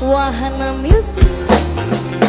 wahana music.